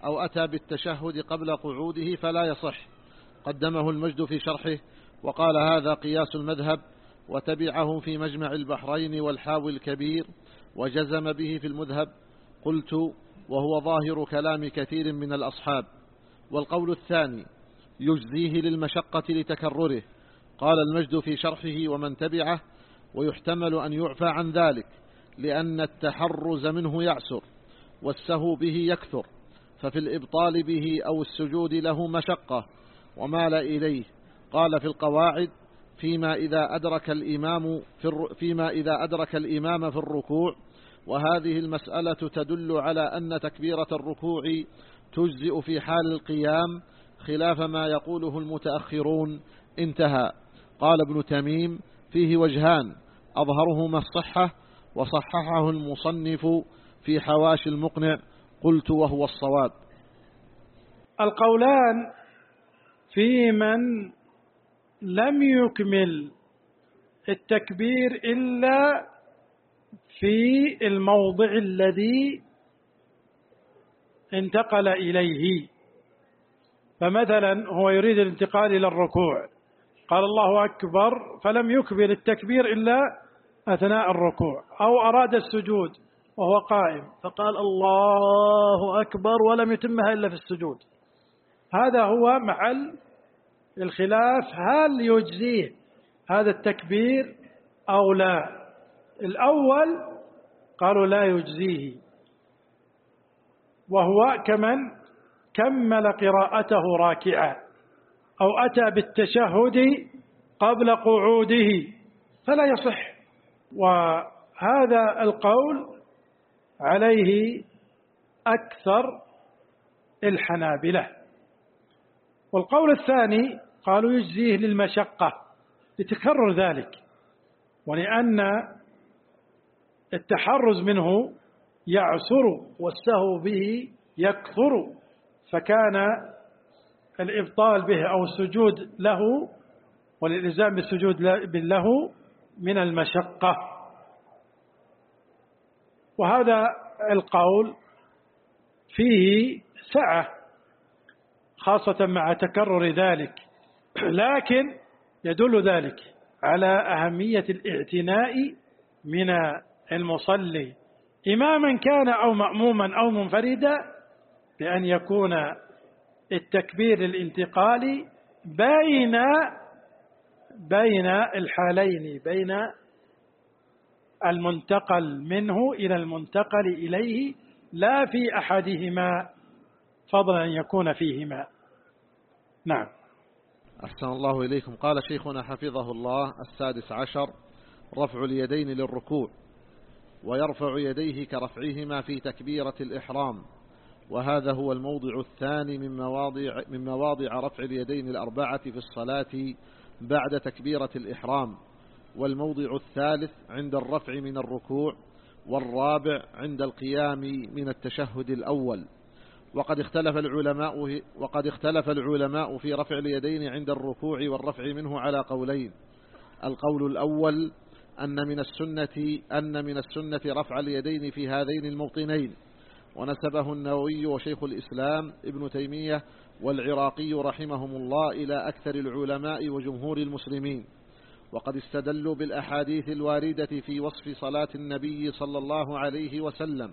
أو أتى بالتشهد قبل قعوده فلا يصح قدمه المجد في شرحه وقال هذا قياس المذهب وتبعه في مجمع البحرين والحاوي الكبير وجزم به في المذهب قلت وهو ظاهر كلام كثير من الأصحاب. والقول الثاني يجزيه للمشقة لتكرره. قال المجد في شرحه ومن تبعه ويحتمل أن يعفى عن ذلك لأن التحرز منه يعسر والسهو به يكثر ففي الإبطال به أو السجود له مشقة. ومال إليه. قال في القواعد فيما إذا أدرك الإمام في فيما إذا أدرك الإمام في الركوع وهذه المسألة تدل على أن تكبيرة الركوع تجزئ في حال القيام خلاف ما يقوله المتأخرون انتهى. قال ابن تميم فيه وجهان أظهرهما الصحة وصححه المصنف في حواشي المقنع قلت وهو الصواب.
القولان في من لم يكمل التكبير إلا في الموضع الذي انتقل إليه. فمثلا هو يريد الانتقال إلى الركوع. قال الله أكبر فلم يكمل التكبير إلا أثناء الركوع. أو أراد السجود وهو قائم. فقال الله أكبر ولم يتمها إلا في السجود. هذا هو محل الخلاف هل يجزيه هذا التكبير أو لا؟ الأول قالوا لا يجزيه. وهو كمن كمل قراءته راكعا أو أتى بالتشهد قبل قعوده فلا يصح. وهذا القول عليه أكثر الحنابلة. والقول الثاني قالوا يجزيه للمشقة لتكرر ذلك. ولأن التحرز منه يعسر والسهو به يكثر فكان الإبطال به أو السجود له والإلزام بالسجود له من المشقة. وهذا القول فيه سعة خاصة مع تكرر ذلك. لكن يدل ذلك على أهمية الاعتناء من المصلي. إماما كان أو مأموما أو منفردا بأن يكون التكبير الانتقالي بين بين الحالين بين المنتقل منه إلى المنتقل إليه لا في أحدهما فضلا أن يكون فيهما. نعم.
أحسن الله إليكم. قال شيخنا حفظه الله السادس عشر رفع اليدين للركوع ويرفع يديه كرفعهما في تكبيرة الإحرام. وهذا هو الموضع الثاني من مواضع, من مواضع رفع اليدين الأربعة في الصلاة بعد تكبيرة الإحرام. والموضع الثالث عند الرفع من الركوع والرابع عند القيام من التشهد الأول. وقد اختلف العلماء وقد اختلف العلماء في رفع اليدين عند الركوع والرفع منه على قولين. القول الأول أن من السنة أن من السنة رفع اليدين في هذين الموطنين. ونسبه النووي وشيخ الإسلام ابن تيمية والعراقي رحمهم الله إلى أكثر العلماء وجمهور المسلمين. وقد استدلوا بالأحاديث الواردة في وصف صلاة النبي صلى الله عليه وسلم.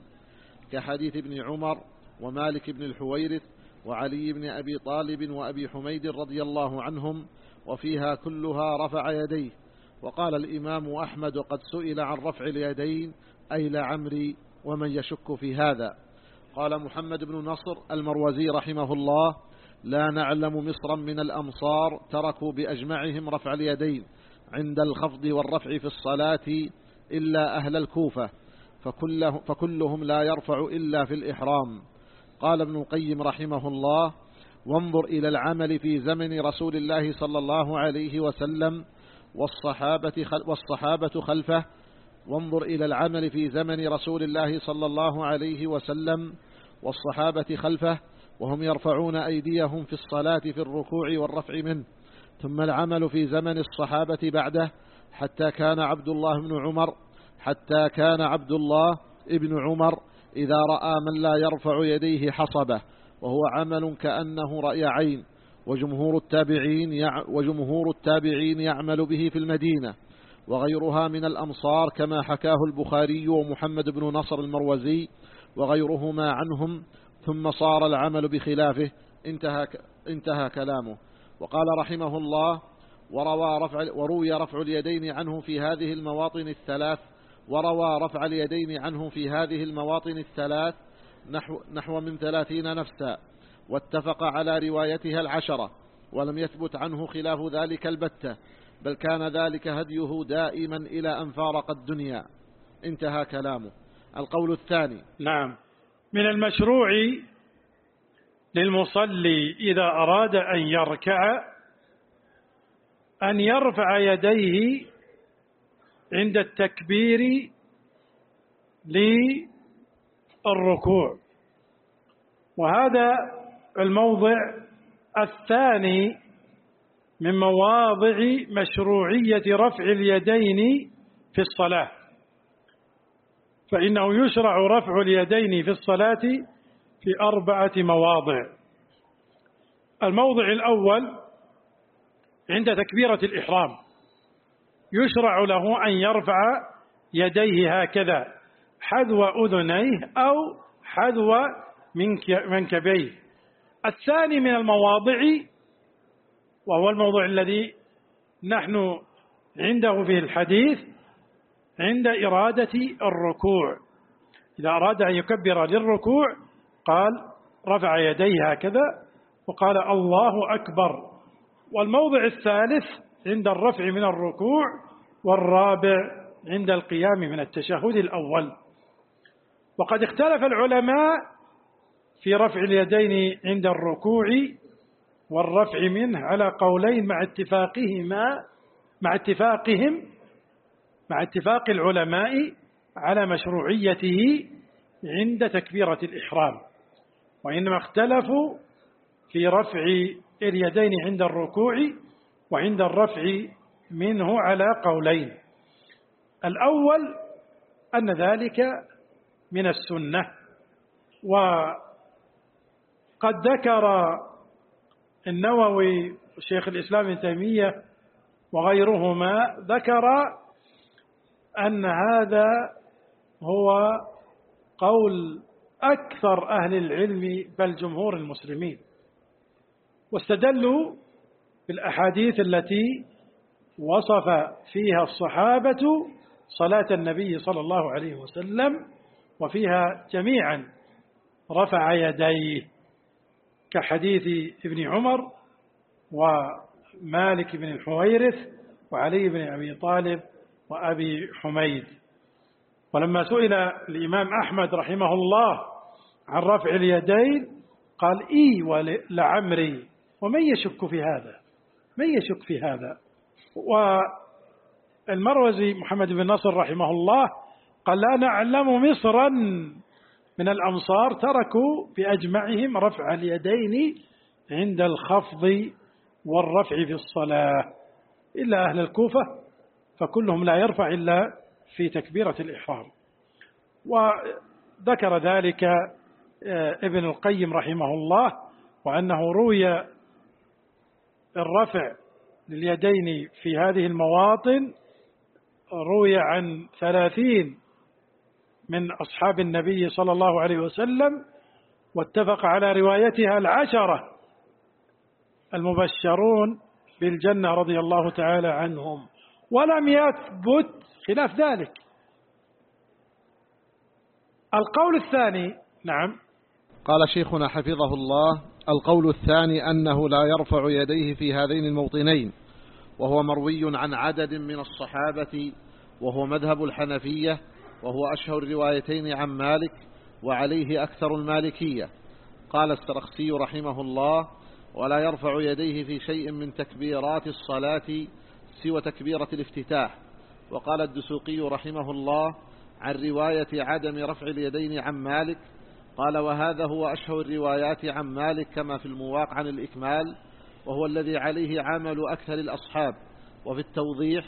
كحديث ابن عمر ومالك بن الحويرث وعلي بن أبي طالب وأبي حميد رضي الله عنهم وفيها كلها رفع يديه. وقال الإمام أحمد قد سئل عن رفع اليدين أي لعمري ومن يشك في هذا. قال محمد بن نصر المروزي رحمه الله لا نعلم مصرا من الأمصار تركوا بأجمعهم رفع اليدين عند الخفض والرفع في الصلاة إلا أهل الكوفة فكله فكلهم لا يرفع إلا في الإحرام. قال ابن القيم رحمه الله وانظر إلى العمل في زمن رسول الله صلى الله عليه وسلم والصحابة, والصحابة خلفه. وانظر إلى العمل في زمن رسول الله صلى الله عليه وسلم والصحابة خلفه وهم يرفعون أيديهم في الصلاة في الركوع والرفع منه. ثم العمل في زمن الصحابة بعده حتى كان عبد الله بن عمر حتى كان عبد الله ابن عمر إذا رأى من لا يرفع يديه حصبه وهو عمل كأنه رأي عين وجمهور التابعين وجمهور التابعين يعمل به في المدينة وغيرها من الأمصار كما حكاه البخاري ومحمد بن نصر المروزي وغيرهما عنهم ثم صار العمل بخلافه انتهى, انتهى كلامه. وقال رحمه الله وروى رفع وروي رفع اليدين عنه في هذه المواطن الثلاث وروى رفع اليدين عنه في هذه المواطن الثلاث نحو, نحو من ثلاثين نفسا واتفق على روايتها العشرة ولم يثبت عنه خلاف ذلك البتة بل كان ذلك هديه دائما إلى أن فارق الدنيا. انتهى كلامه. القول الثاني.
نعم. من المشروع للمصلي إذا أراد أن يركع أن يرفع يديه عند التكبير للركوع. وهذا الموضع الثاني من مواضع مشروعية رفع اليدين في الصلاة. فإنه يشرع رفع اليدين في الصلاة في أربعة مواضع. الموضع الأول عند تكبيرة الإحرام. يشرع له أن يرفع يديه هكذا حذو أذنيه أو حذو منكبيه. الثاني من المواضع وهو الموضوع الذي نحن عنده في الحديث عند إرادة الركوع. إذا أراد أن يكبر للركوع قال رفع يديه هكذا وقال الله أكبر. والموضع الثالث عند الرفع من الركوع والرابع عند القيام من التشهد الأول. وقد اختلف العلماء في رفع اليدين عند الركوع والرفع منه على قولين مع اتفاقهما مع اتفاقهم مع اتفاق العلماء على مشروعيته عند تكبيرة الإحرام. وإنما اختلفوا في رفع اليدين عند الركوع وعند الرفع منه على قولين. الأول أن ذلك من السنة وقد ذكر النووي شيخ الإسلام ابن تيمية وغيرهما ذكر أن هذا هو قول أكثر أهل العلم بل جمهور المسلمين واستدلوا بالأحاديث التي وصف فيها الصحابة صلاة النبي صلى الله عليه وسلم وفيها جميعا رفع يديه كحديث ابن عمر ومالك بن الحويرث وعلي بن أبي طالب وأبي حميد. ولما سئل الإمام أحمد رحمه الله عن رفع اليدين قال إي ولعمري ومن يشك في هذا؟ من يشك في هذا؟ والمروزي محمد بن نصر رحمه الله قال لا نعلم مصرا من الأمصار تركوا بأجمعهم رفع اليدين عند الخفض والرفع في الصلاة إلا أهل الكوفة فكلهم لا يرفع إلا في تكبيرة الإحرام. وذكر ذلك آه، ابن القيم رحمه الله وأنه روي الرفع لليدين في هذه المواطن روي عن ثلاثين من أصحاب النبي صلى الله عليه وسلم واتفق على روايتها العشرة المبشرون بالجنة رضي الله تعالى عنهم. ولم يثبت خلاف ذلك. القول الثاني نعم.
قال شيخنا حفظه الله القول الثاني أنه لا يرفع يديه في هذين الموطنين وهو مروي عن عدد من الصحابة وهو مذهب الحنفية وهو أشهر الروايتين عن مالك وعليه أكثر المالكية. قال السرخسي رحمه الله ولا يرفع يديه في شيء من تكبيرات الصلاة سوى تكبيرة الافتتاح وقال الدسوقي رحمه الله عن رواية عدم رفع اليدين عن مالك قال وهذا هو أشهر الروايات عن مالك كما في المواق عن الإكمال وهو الذي عليه عمل أكثر الأصحاب. وفي التوضيح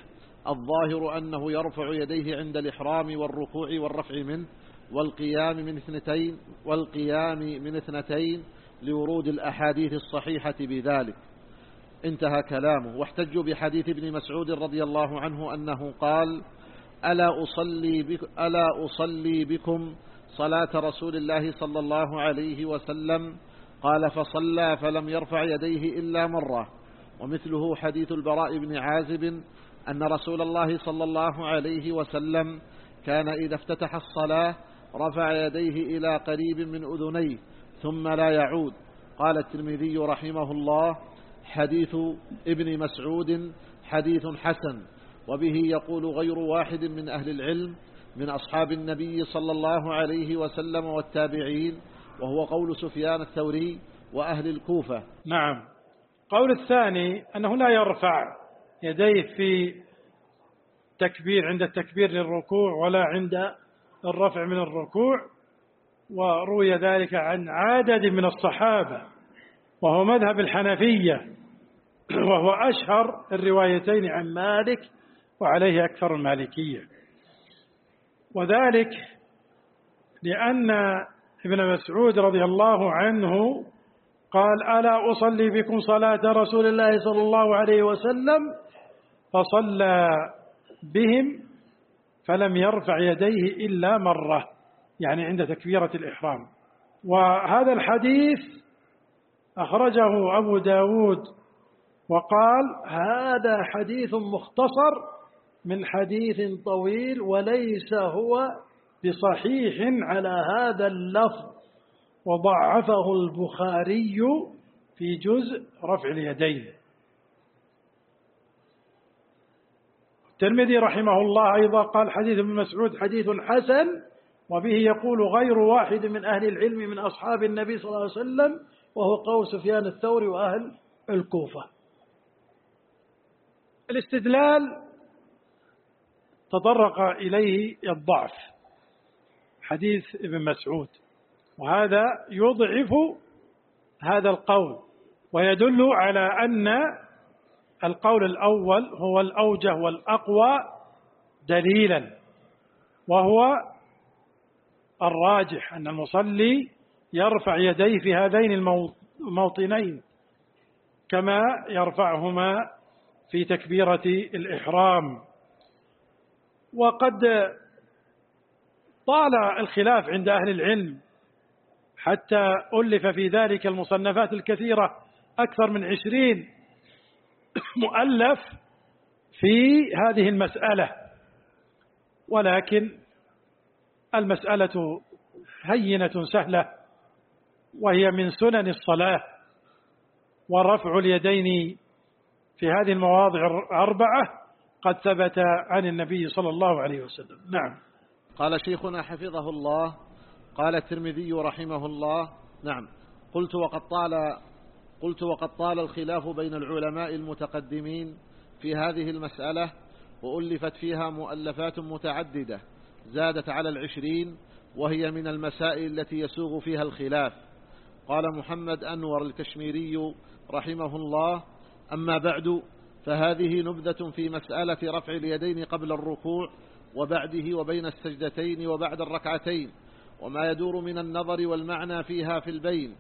الظاهر أنه يرفع يديه عند الإحرام والركوع والرفع منه والقيام من اثنتين والقيام من اثنتين لورود الأحاديث الصحيحة بذلك. انتهى كلامه. واحتجوا بحديث ابن مسعود رضي الله عنه أنه قال ألا أصلي, بك ألا أصلي بكم صلاة رسول الله صلى الله عليه وسلم. قال فصلى فلم يرفع يديه إلا مرة. ومثله حديث البراء بن عازب أن رسول الله صلى الله عليه وسلم كان إذا افتتح الصلاة رفع يديه إلى قريب من أذنيه ثم لا يعود. قال الترمذي رحمه الله حديث ابن مسعود حديث حسن وبه يقول غير واحد من أهل العلم من أصحاب النبي صلى الله عليه وسلم والتابعين وهو قول سفيان الثوري وأهل الكوفة.
نعم. قول الثاني أنه لا يرفع يديه في تكبير عند التكبير للركوع ولا عند الرفع من الركوع وروي ذلك عن عدد من الصحابة وهو مذهب الحنفية وهو أشهر الروايتين عن مالك وعليه أكثر المالكية. وذلك لأن ابن مسعود رضي الله عنه قال ألا أصلي بكم صلاة رسول الله صلى الله عليه وسلم؟ فصلى بهم فلم يرفع يديه إلا مرة يعني عند تكبيرة الإحرام. وهذا الحديث أخرجه أبو داود وقال هذا حديث مختصر من حديث طويل وليس هو بصحيح على هذا اللفظ وضعفه البخاري في جزء رفع اليدين. الترمذي رحمه الله أيضا قال حديث ابن مسعود حديث حسن وبه يقول غير واحد من أهل العلم من أصحاب النبي صلى الله عليه وسلم وهو قول سفيان الثوري وأهل الكوفة. الاستدلال تطرق إليه الضعف. حديث ابن مسعود. وهذا يضعف هذا القول ويدل على أن القول الأول هو الأوجه والأقوى دليلا وهو الراجح أن المصلي يرفع يديه في هذين الموطنين كما يرفعهما في تكبيرة الإحرام. وقد طال الخلاف عند أهل العلم حتى ألف في ذلك المصنفات الكثيرة أكثر من عشرين مؤلف في هذه المسألة. ولكن المسألة هينة سهلة وهي من سنن الصلاة ورفع اليدين في هذه المواضع الأربعة قد ثبت عن النبي صلى الله عليه وسلم. نعم.
قال شيخنا حفظه الله قال الترمذي رحمه الله. نعم. قلت وقد طال قلت وقد طال الخلاف بين العلماء المتقدمين في هذه المسألة وألفت فيها مؤلفات متعددة زادت على العشرين وهي من المسائل التي يسوغ فيها الخلاف. قال محمد أنور الكشميري رحمه الله. أما بعد فهذه نبذة في مسألة رفع اليدين قبل الركوع وبعده وبين السجدتين وبعد الركعتين وما يدور من النظر والمعنى فيها في البين.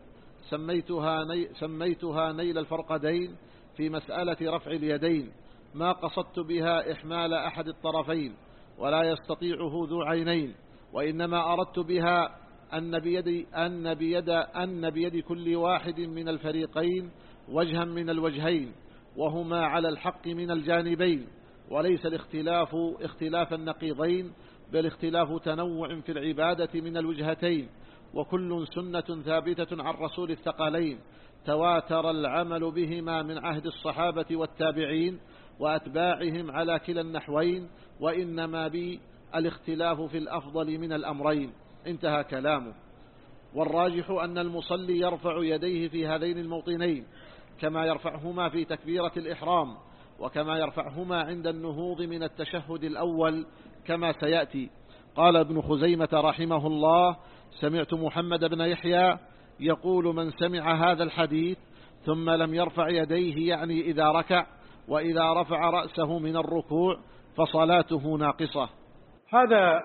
سميتها, ني سميتها نيل الفرقدين في مسألة رفع اليدين. ما قصدت بها إحمال أحد الطرفين ولا يستطيعه ذو عينين. وإنما أردت بها أن بيد, أن بيد, أن بيد كل واحد من الفريقين وجها من الوجهين. وهما على الحق من الجانبين وليس الاختلاف اختلاف النقيضين بل اختلاف تنوع في العبادة من الوجهتين وكل سنة ثابتة عن رسول الثقلين تواتر العمل بهما من عهد الصحابة والتابعين وأتباعهم على كلا النحوين وإنما بي الاختلاف في الأفضل من الأمرين. انتهى كلامه. والراجح أن المصلي يرفع يديه في هذين الموطنين كما يرفعهما في تكبيرة الإحرام وكما يرفعهما عند النهوض من التشهد الأول كما سيأتي. قال ابن خزيمة رحمه الله سمعت محمد بن يحيى يقول من سمع هذا الحديث ثم لم يرفع يديه يعني إذا ركع وإذا رفع رأسه من الركوع فصلاته ناقصة.
هذا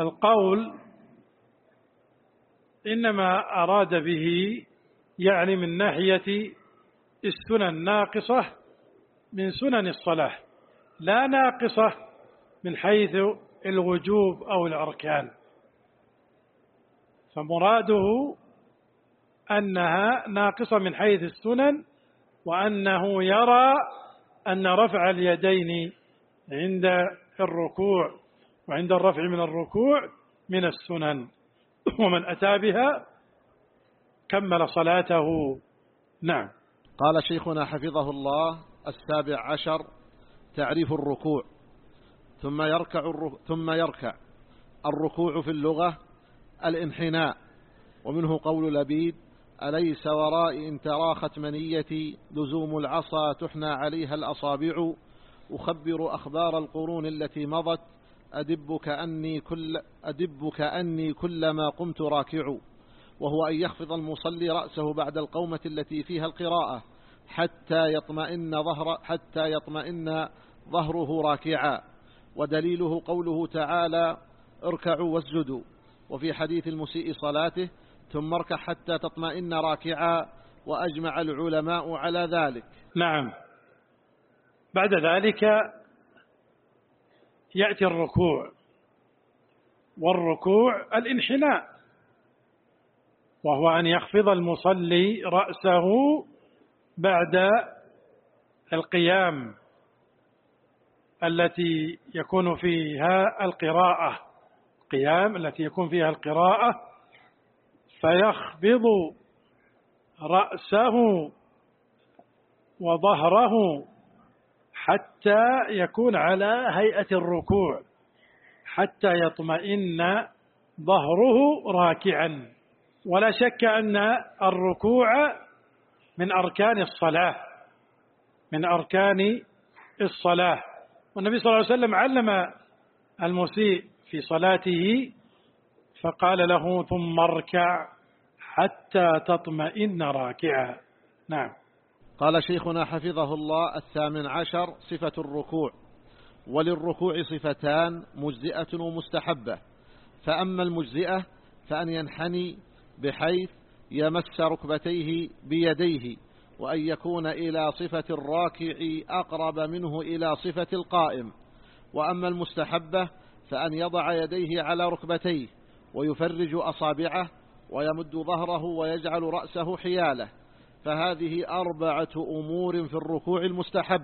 القول إنما أراد به يعني من ناحية السنن ناقصة من سنن الصلاة لا ناقصة من حيث الوجوب أو الأركان. فمراده أنها ناقصة من حيث السنن وأنه يرى أن رفع اليدين عند الركوع وعند الرفع من الركوع من السنن. ومن أتى بها كمل صلاته. نعم.
قال شيخنا حفظه الله السابع عشر تعريف الركوع. ثم يركع ثم يركع. الركوع في اللغة الانحناء ومنه قول لبيد أليس ورائي إن تراخت منيتي لزوم العصا تحنى عليها الأصابع. أخبر أخبار القرون التي مضت أدب كأني, كل أدب كأني كلما قمت راكع. وهو أن يخفض المصلي رأسه بعد القومة التي فيها القراءة حتى يطمئن ظهر حتى يطمئن ظهره راكعا. ودليله قوله تعالى اركعوا واسجدوا. وفي حديث المسيء صلاته ثم اركع حتى تطمئن راكعا. وأجمع العلماء على ذلك.
نعم. بعد ذلك يأتي الركوع. والركوع الانحناء. وهو أن يخفض المصلي رأسه بعد القيام التي يكون فيها القراءة. قيام التي يكون فيها القراءة. فيخفض رأسه وظهره حتى يكون على هيئة الركوع حتى يطمئن ظهره راكعا. ولا شك أن الركوع من أركان الصلاة من أركان الصلاة. والنبي صلى الله عليه وسلم علم المسيء في صلاته فقال له ثم اركع حتى تطمئن راكعا. نعم.
قال شيخنا حفظه الله الثامن عشر صفة الركوع. وللركوع صفتان مجزئة ومستحبة. فأما المجزئة فأن ينحني بحيث يمس ركبتيه بيديه وأن يكون إلى صفة الراكع أقرب منه إلى صفة القائم. وأما المستحبة فأن يضع يديه على ركبتيه ويفرج أصابعه ويمد ظهره ويجعل رأسه حيالة. فهذه أربعة أمور في الركوع المستحب.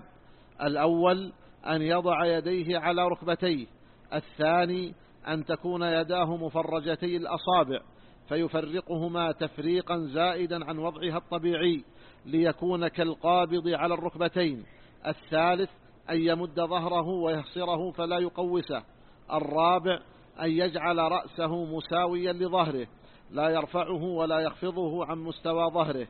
الأول أن يضع يديه على ركبتيه الثاني أن تكون يداه مفرجتي الأصابع. فيفرقهما تفريقا زائدا عن وضعها الطبيعي ليكون كالقابض على الركبتين. الثالث أن يمد ظهره ويحصره فلا يقوسه. الرابع أن يجعل رأسه مساويا لظهره لا يرفعه ولا يخفضه عن مستوى ظهره.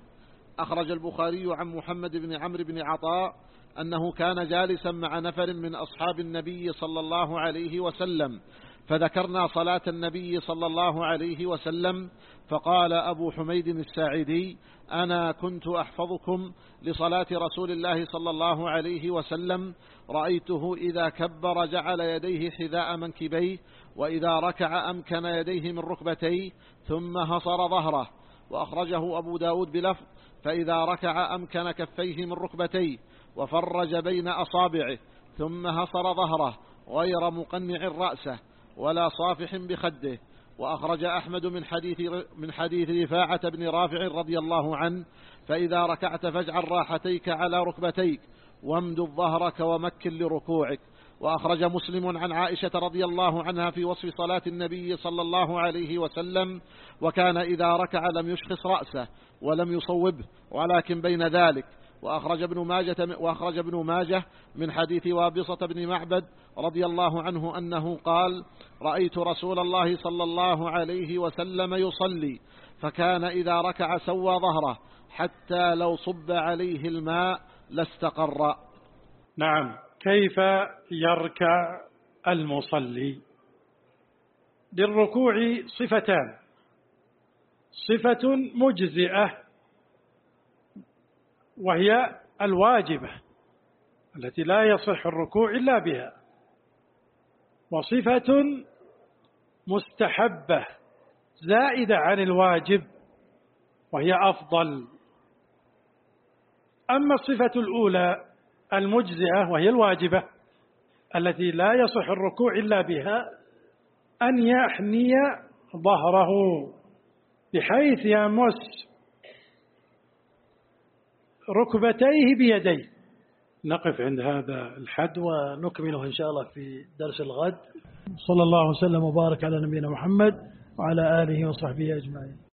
أخرج البخاري عن محمد بن عمرو بن عطاء أنه كان جالسا مع نفر من أصحاب النبي صلى الله عليه وسلم فذكرنا صلاة النبي صلى الله عليه وسلم فقال أبو حميد الساعدي أنا كنت أحفظكم لصلاة رسول الله صلى الله عليه وسلم رأيته إذا كبر جعل يديه حذاء منكبيه وإذا ركع أمكن يديه من ركبتيه ثم هصر ظهره. وأخرجه أبو داود بلفظ فإذا ركع أمكن كفيه من ركبتيه وفرج بين أصابعه ثم هصر ظهره غير مقنع رأسه. ولا صافح بخده. وأخرج أحمد من حديث, من حديث رفاعة بن رافع رضي الله عنه فإذا ركعت فاجعل راحتيك على ركبتيك وامدد ظهرك ومكن لركوعك. وأخرج مسلم عن عائشة رضي الله عنها في وصف صلاة النبي صلى الله عليه وسلم وكان إذا ركع لم يشخص رأسه ولم يصوبه ولكن بين ذلك. وأخرج ابن ماجة, وأخرج ابن ماجة من حديث وابصة بن معبد رضي الله عنه أنه قال رأيت رسول الله صلى الله عليه وسلم يصلي فكان إذا ركع سوى ظهره حتى لو صب عليه الماء لاستقر.
نعم. كيف يركع المصلي؟ للركوع صفتان. صفة مجزئة وهي الواجبة التي لا يصح الركوع إلا بها. وصفة مستحبة زائدة عن الواجب وهي أفضل. أما الصفة الأولى المجزئة وهي الواجبة التي لا يصح الركوع إلا بها أن يحني ظهره بحيث يمس ركبتيه بيديه نقف عند هذا الحد ونكمله إن شاء الله في درس الغد. صلى الله وسلم وبارك على نبينا محمد وعلى آله وصحبه أجمعين.